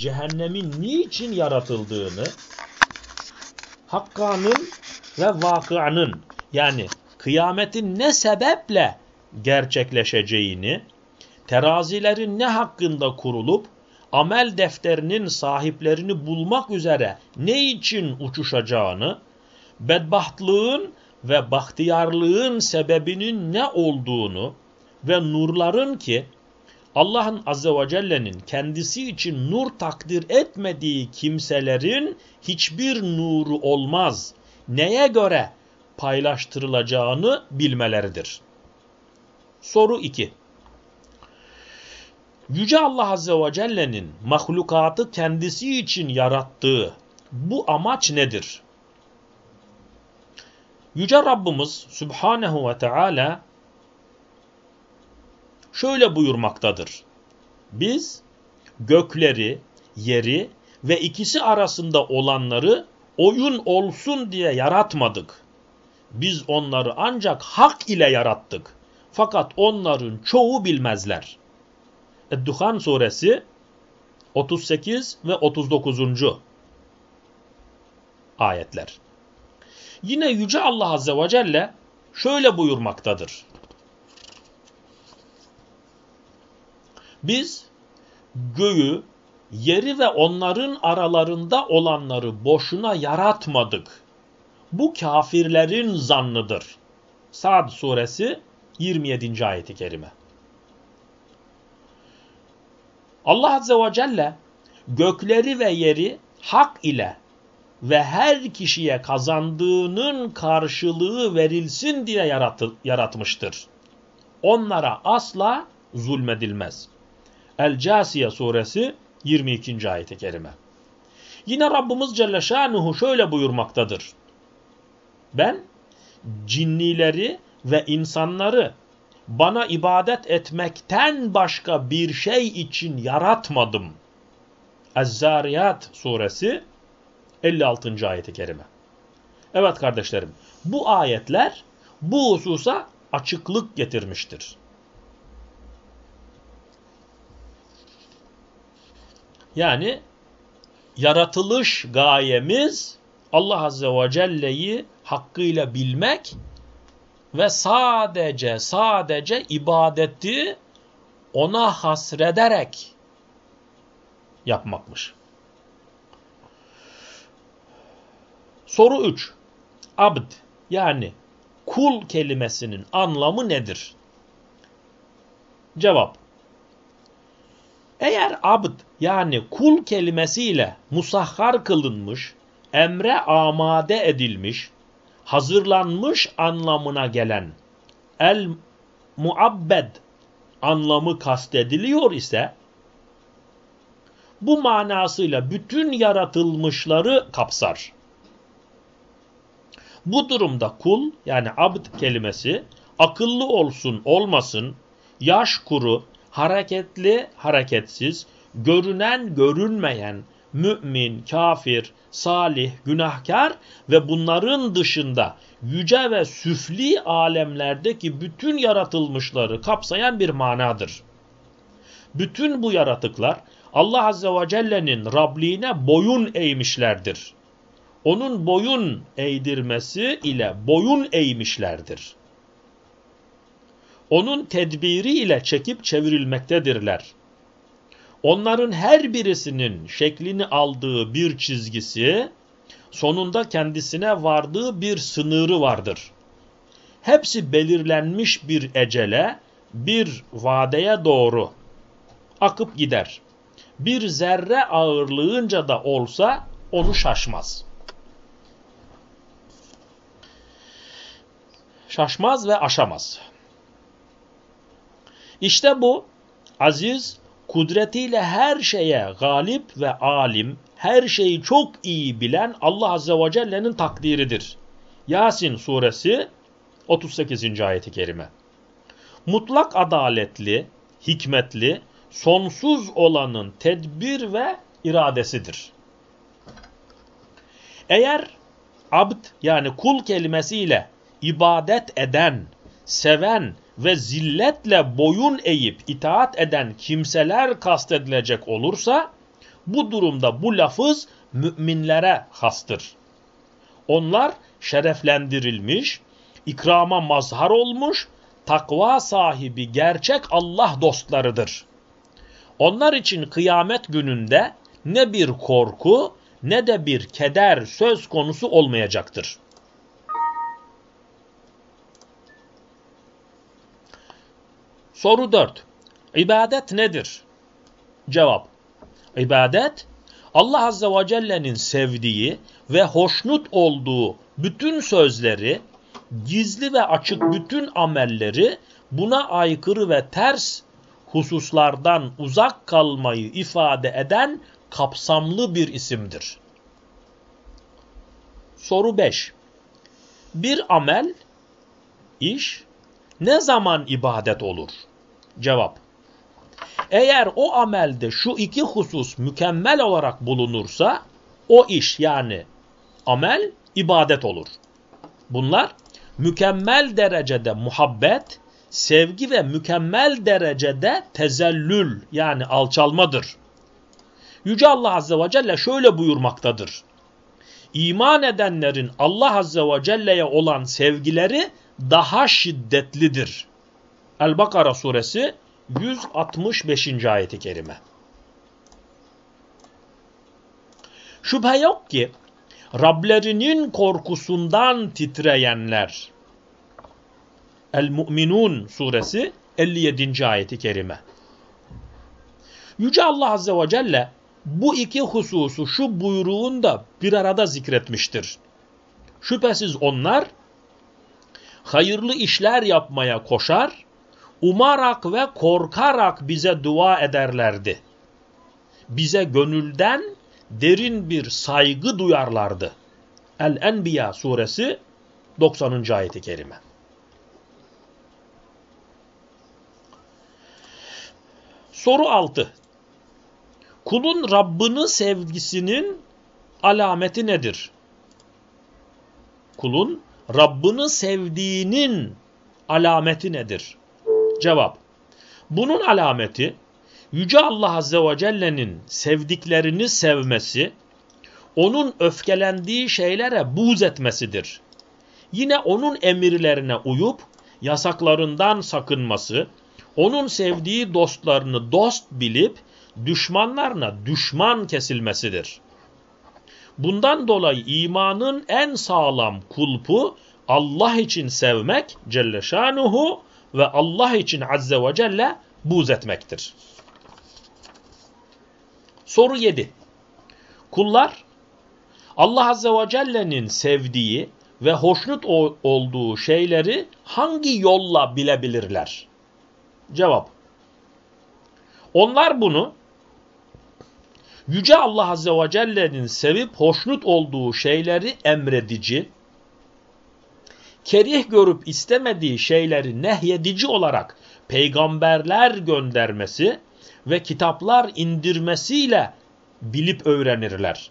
cehennemin niçin yaratıldığını, Hakka'nın ve vakıanın yani kıyametin ne sebeple gerçekleşeceğini, terazilerin ne hakkında kurulup amel defterinin sahiplerini bulmak üzere ne için uçuşacağını, bedbahtlığın ve bahtiyarlığın sebebinin ne olduğunu ve nurların ki Allah'ın Azze ve Celle'nin kendisi için nur takdir etmediği kimselerin hiçbir nuru olmaz. Neye göre paylaştırılacağını bilmeleridir. Soru 2. Yüce Allah Azze ve Celle'nin mahlukatı kendisi için yarattığı bu amaç nedir? Yüce Rabbimiz Subhanehu ve Teala şöyle buyurmaktadır. Biz gökleri, yeri ve ikisi arasında olanları oyun olsun diye yaratmadık. Biz onları ancak hak ile yarattık. Fakat onların çoğu bilmezler. Ed-Duhan suresi 38 ve 39. ayetler. Yine Yüce Allah Azze ve Celle şöyle buyurmaktadır. Biz göğü, yeri ve onların aralarında olanları boşuna yaratmadık. Bu kafirlerin zannıdır. Sad suresi 27. ayeti kerime. Allah Azze ve Celle gökleri ve yeri hak ile ve her kişiye kazandığının karşılığı verilsin diye yaratı, yaratmıştır. Onlara asla zulmedilmez. El-Casiye suresi 22. ayet-i kerime. Yine Rabbimiz Celle Şanuhu şöyle buyurmaktadır. Ben cinnileri ve insanları bana ibadet etmekten başka bir şey için yaratmadım. Ez-Zariyat suresi 56. ayeti kerime. Evet kardeşlerim bu ayetler bu hususa açıklık getirmiştir. Yani yaratılış gayemiz Allah Azze ve Celle'yi hakkıyla bilmek ve sadece sadece ibadeti ona hasrederek yapmakmış. Soru 3. Abd yani kul kelimesinin anlamı nedir? Cevap. Eğer abd yani kul kelimesiyle musahhar kılınmış, emre amade edilmiş, hazırlanmış anlamına gelen el muabbed anlamı kastediliyor ise bu manasıyla bütün yaratılmışları kapsar. Bu durumda kul yani abd kelimesi akıllı olsun olmasın, yaş kuru, hareketli hareketsiz, görünen görünmeyen, mümin, kafir, salih, günahkar ve bunların dışında yüce ve süfli alemlerdeki bütün yaratılmışları kapsayan bir manadır. Bütün bu yaratıklar Allah Azze ve Celle'nin Rabliğine boyun eğmişlerdir. Onun boyun eğdirmesi ile boyun eğmişlerdir. Onun tedbiri ile çekip çevrilmektedirler. Onların her birisinin şeklini aldığı bir çizgisi, sonunda kendisine vardığı bir sınırı vardır. Hepsi belirlenmiş bir ecele, bir vadeye doğru akıp gider. Bir zerre ağırlığınca da olsa onu şaşmaz. Şaşmaz ve aşamaz. İşte bu aziz kudretiyle her şeye galip ve alim, her şeyi çok iyi bilen Allah Azze ve Celle'nin takdiridir. Yasin suresi 38. ayeti kerime. Mutlak adaletli, hikmetli, sonsuz olanın tedbir ve iradesidir. Eğer abd yani kul kelimesiyle ibadet eden, seven ve zilletle boyun eğip itaat eden kimseler kastedilecek olursa Bu durumda bu lafız müminlere hastır. Onlar şereflendirilmiş, ikrama mazhar olmuş, takva sahibi gerçek Allah dostlarıdır. Onlar için kıyamet gününde ne bir korku ne de bir keder söz konusu olmayacaktır. Soru 4. İbadet nedir? Cevap. İbadet, Allah Azze ve Celle'nin sevdiği ve hoşnut olduğu bütün sözleri, gizli ve açık bütün amelleri buna aykırı ve ters hususlardan uzak kalmayı ifade eden kapsamlı bir isimdir. Soru 5. Bir amel, iş ne zaman ibadet olur? Cevap. Eğer o amelde şu iki husus mükemmel olarak bulunursa o iş yani amel ibadet olur. Bunlar mükemmel derecede muhabbet, sevgi ve mükemmel derecede tezellül yani alçalmadır. Yüce Allah Azze ve Celle şöyle buyurmaktadır. İman edenlerin Allah Azze ve Celle'ye olan sevgileri daha şiddetlidir. El-Bakara suresi 165. ayeti kerime. Şüphe yok ki Rablerinin korkusundan titreyenler El-Mu'minun suresi 57. ayeti kerime. Yüce Allah Azze ve Celle bu iki hususu şu buyruğunda bir arada zikretmiştir. Şüphesiz onlar hayırlı işler yapmaya koşar, umarak ve korkarak bize dua ederlerdi. Bize gönülden derin bir saygı duyarlardı. El-Enbiya suresi 90. ayeti kerime. Soru 6. Kulun Rabbini sevgisinin alameti nedir? Kulun Rabbini sevdiğinin alameti nedir? Cevap. Bunun alameti Yüce Allah Azze ve Celle'nin sevdiklerini sevmesi, onun öfkelendiği şeylere buğz etmesidir. Yine onun emirlerine uyup yasaklarından sakınması, onun sevdiği dostlarını dost bilip düşmanlarına düşman kesilmesidir. Bundan dolayı imanın en sağlam kulpu Allah için sevmek Celle Şanuhu ve Allah için Azze ve Celle buz etmektir. Soru 7. Kullar Allah Azze ve Celle'nin sevdiği ve hoşnut olduğu şeyleri hangi yolla bilebilirler? Cevap. Onlar bunu Yüce Allah Azze ve Celle'nin sevip hoşnut olduğu şeyleri emredici, kerih görüp istemediği şeyleri nehyedici olarak peygamberler göndermesi ve kitaplar indirmesiyle bilip öğrenirler.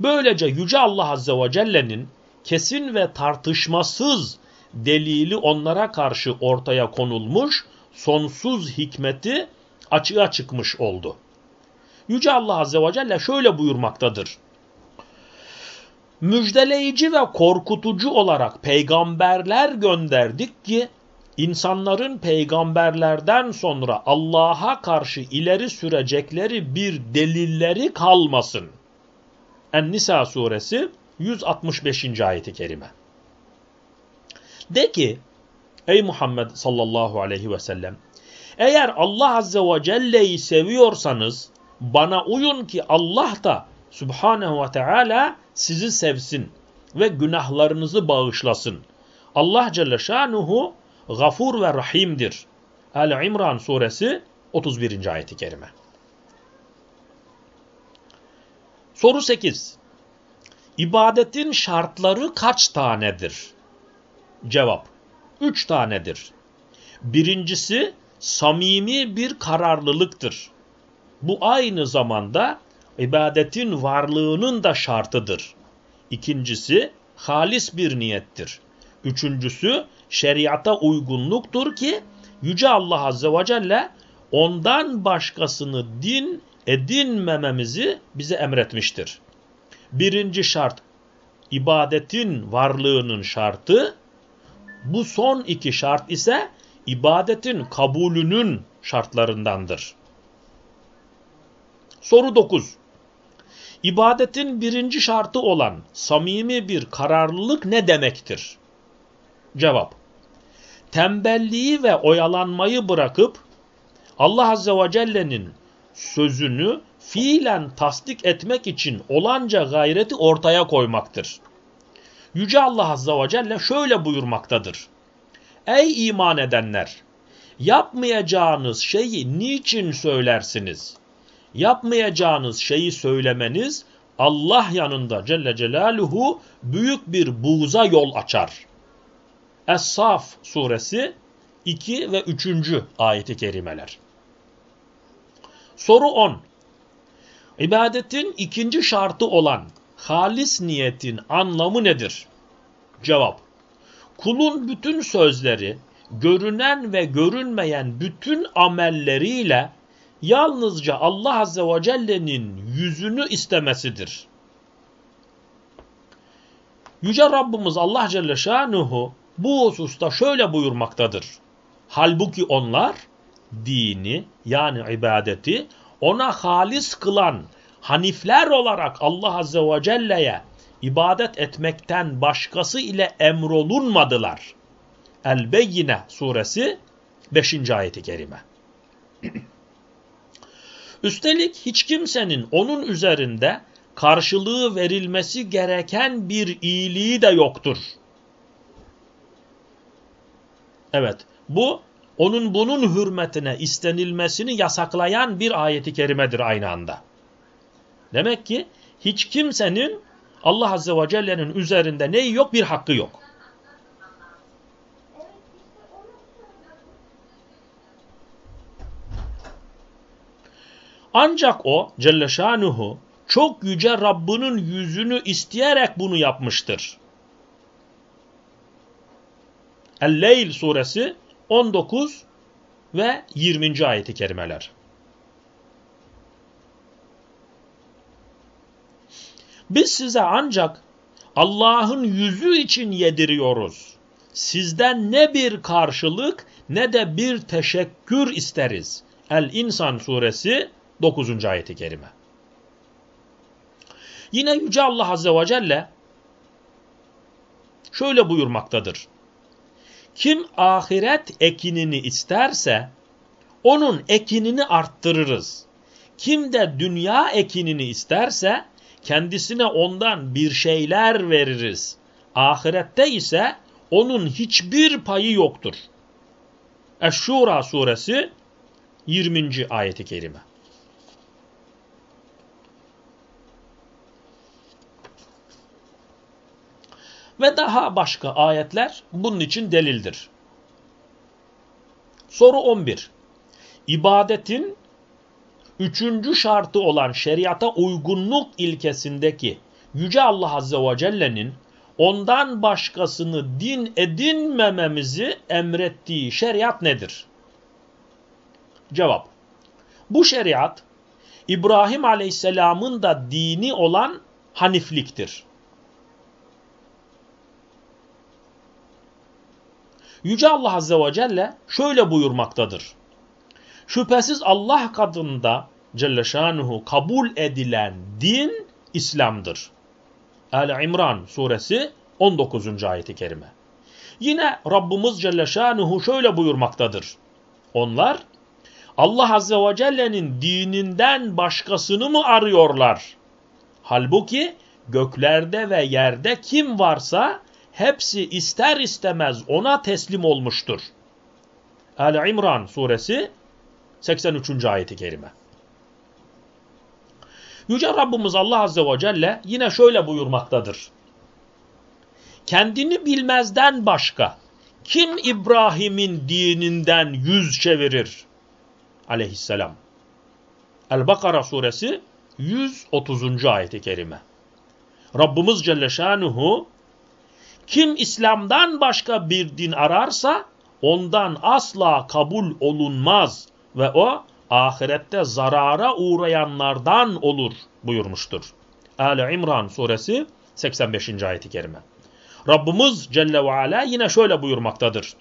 Böylece Yüce Allah Azze ve Celle'nin kesin ve tartışmasız delili onlara karşı ortaya konulmuş, sonsuz hikmeti açığa çıkmış oldu. Yüce Allah Azze ve Celle şöyle buyurmaktadır. Müjdeleyici ve korkutucu olarak peygamberler gönderdik ki insanların peygamberlerden sonra Allah'a karşı ileri sürecekleri bir delilleri kalmasın. En-Nisa suresi 165. ayeti kerime. De ki ey Muhammed sallallahu aleyhi ve sellem eğer Allah azze ve celle'yi seviyorsanız bana uyun ki Allah da subhanehu ve teala sizi sevsin ve günahlarınızı bağışlasın. Allah Celle Şanuhu gafur ve rahimdir. El-İmran suresi 31. ayeti kerime. Soru 8. İbadetin şartları kaç tanedir? Cevap. Üç tanedir. Birincisi samimi bir kararlılıktır. Bu aynı zamanda ibadetin varlığının da şartıdır. İkincisi halis bir niyettir. Üçüncüsü şeriata uygunluktur ki Yüce Allah Azze ve Celle ondan başkasını din edinmememizi bize emretmiştir. Birinci şart ibadetin varlığının şartı, bu son iki şart ise ibadetin kabulünün şartlarındandır. Soru 9. İbadetin birinci şartı olan samimi bir kararlılık ne demektir? Cevap. Tembelliği ve oyalanmayı bırakıp Allah Azze ve Celle'nin sözünü fiilen tasdik etmek için olanca gayreti ortaya koymaktır. Yüce Allah Azze ve Celle şöyle buyurmaktadır. Ey iman edenler! Yapmayacağınız şeyi niçin söylersiniz? Yapmayacağınız şeyi söylemeniz Allah yanında Celle Celaluhu büyük bir buğza yol açar. Es-Saf suresi 2 ve 3. ayeti kerimeler. Soru 10. İbadetin ikinci şartı olan halis niyetin anlamı nedir? Cevap. Kulun bütün sözleri, görünen ve görünmeyen bütün amelleriyle yalnızca Allah Azze ve Celle'nin yüzünü istemesidir. Yüce Rabbimiz Allah Celle Şanuhu bu hususta şöyle buyurmaktadır. Halbuki onlar dini yani ibadeti ona halis kılan hanifler olarak Allah Azze ve Celle'ye ibadet etmekten başkası ile emrolunmadılar. El-Beyyine suresi 5. ayeti kerime. Üstelik hiç kimsenin onun üzerinde karşılığı verilmesi gereken bir iyiliği de yoktur. Evet, bu onun bunun hürmetine istenilmesini yasaklayan bir ayeti kerimedir aynı anda. Demek ki hiç kimsenin Allah Azze ve Celle'nin üzerinde neyi yok? Bir hakkı yok. Ancak o Celle Şanuhu çok yüce Rabbinin yüzünü isteyerek bunu yapmıştır. El-Leyl suresi 19 ve 20. ayeti kerimeler. Biz size ancak Allah'ın yüzü için yediriyoruz. Sizden ne bir karşılık ne de bir teşekkür isteriz. El-İnsan suresi 9. ayeti kerime. Yine Yüce Allah Azze ve Celle şöyle buyurmaktadır. Kim ahiret ekinini isterse onun ekinini arttırırız. Kim de dünya ekinini isterse kendisine ondan bir şeyler veririz. Ahirette ise onun hiçbir payı yoktur. Eş-Şura suresi 20. ayeti kerime. Ve daha başka ayetler bunun için delildir. Soru 11. İbadetin üçüncü şartı olan şeriata uygunluk ilkesindeki Yüce Allah Azze ve Celle'nin ondan başkasını din edinmememizi emrettiği şeriat nedir? Cevap. Bu şeriat İbrahim Aleyhisselam'ın da dini olan hanifliktir. Yüce Allah Azze ve Celle şöyle buyurmaktadır. Şüphesiz Allah katında Celle Şanuhu kabul edilen din İslam'dır. El-İmran suresi 19. ayeti kerime. Yine Rabbimiz Celle Şanuhu şöyle buyurmaktadır. Onlar Allah Azze ve Celle'nin dininden başkasını mı arıyorlar? Halbuki göklerde ve yerde kim varsa hepsi ister istemez ona teslim olmuştur. El-İmran suresi 83. ayeti kerime. Yüce Rabbimiz Allah Azze ve Celle yine şöyle buyurmaktadır. Kendini bilmezden başka kim İbrahim'in dininden yüz çevirir? Aleyhisselam. El-Bakara suresi 130. ayeti kerime. Rabbimiz Celle Şanuhu kim İslam'dan başka bir din ararsa ondan asla kabul olunmaz ve o ahirette zarara uğrayanlardan olur buyurmuştur. Ali İmran suresi 85. ayeti kerime. Rabbimiz Celle ve Ala yine şöyle buyurmaktadır.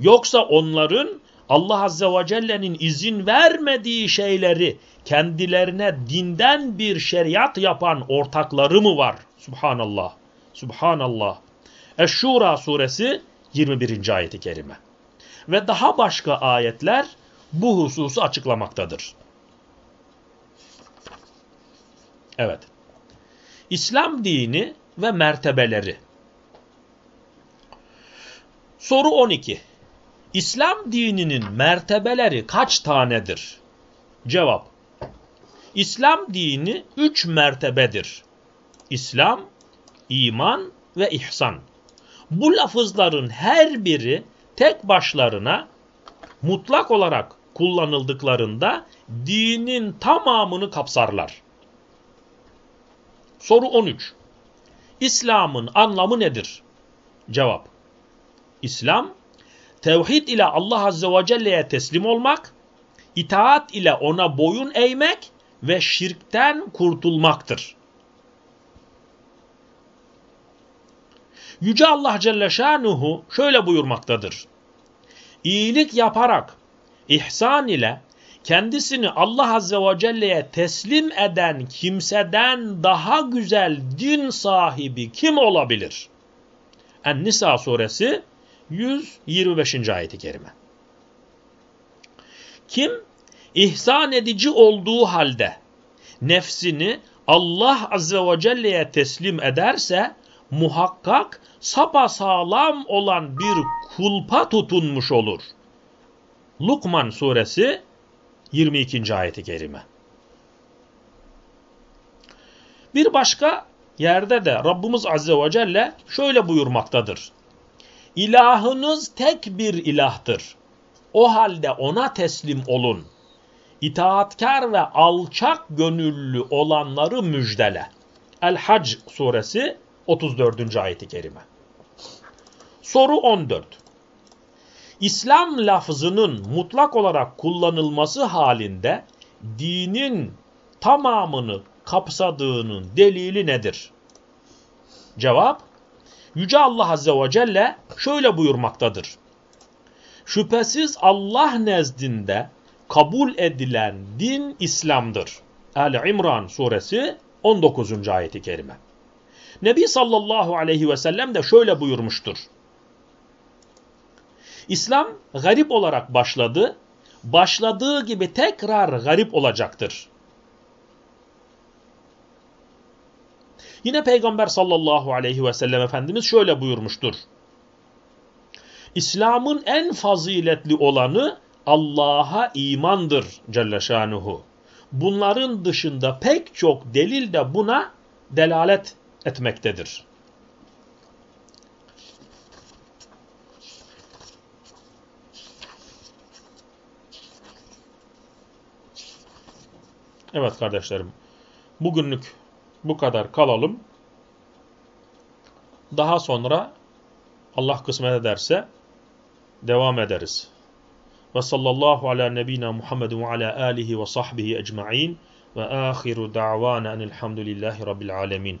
Yoksa onların Allah Azze ve Celle'nin izin vermediği şeyleri kendilerine dinden bir şeriat yapan ortakları mı var? Subhanallah. Subhanallah. Eş-Şura suresi 21. ayeti kerime. Ve daha başka ayetler bu hususu açıklamaktadır. Evet. İslam dini ve mertebeleri. Soru 12. İslam dininin mertebeleri kaç tanedir? Cevap. İslam dini üç mertebedir. İslam, iman ve ihsan. Bu lafızların her biri tek başlarına mutlak olarak kullanıldıklarında dinin tamamını kapsarlar. Soru 13. İslam'ın anlamı nedir? Cevap. İslam, tevhid ile Allah Azze ve Celle'ye teslim olmak, itaat ile ona boyun eğmek ve şirkten kurtulmaktır. Yüce Allah Celle Şanuhu şöyle buyurmaktadır. İyilik yaparak, ihsan ile kendisini Allah Azze ve Celle'ye teslim eden kimseden daha güzel din sahibi kim olabilir? En-Nisa suresi 125. ayeti kerime. Kim ihsan edici olduğu halde nefsini Allah Azze ve Celle'ye teslim ederse muhakkak sapasağlam olan bir kulpa tutunmuş olur. Lukman suresi 22. ayeti kerime. Bir başka yerde de Rabbimiz Azze ve Celle şöyle buyurmaktadır. İlahınız tek bir ilahtır. O halde ona teslim olun. İtaatkar ve alçak gönüllü olanları müjdele. El-Hac suresi 34. ayeti kerime. Soru 14. İslam lafzının mutlak olarak kullanılması halinde dinin tamamını kapsadığının delili nedir? Cevap, Yüce Allah Azze ve Celle şöyle buyurmaktadır. Şüphesiz Allah nezdinde kabul edilen din İslam'dır. Ali İmran suresi 19. ayeti kerime. Nebi sallallahu aleyhi ve sellem de şöyle buyurmuştur. İslam garip olarak başladı, başladığı gibi tekrar garip olacaktır. Yine Peygamber sallallahu aleyhi ve sellem Efendimiz şöyle buyurmuştur. İslam'ın en faziletli olanı Allah'a imandır Celle Şanuhu. Bunların dışında pek çok delil de buna delalet etmektedir. Evet kardeşlerim, bugünlük bu kadar kalalım. Daha sonra Allah kısmet ederse devam ederiz. Ve sallallahu ala nebina Muhammedin ve ala alihi ve sahbihi ecma'in ve ahiru da'vana enilhamdülillahi rabbil alemin.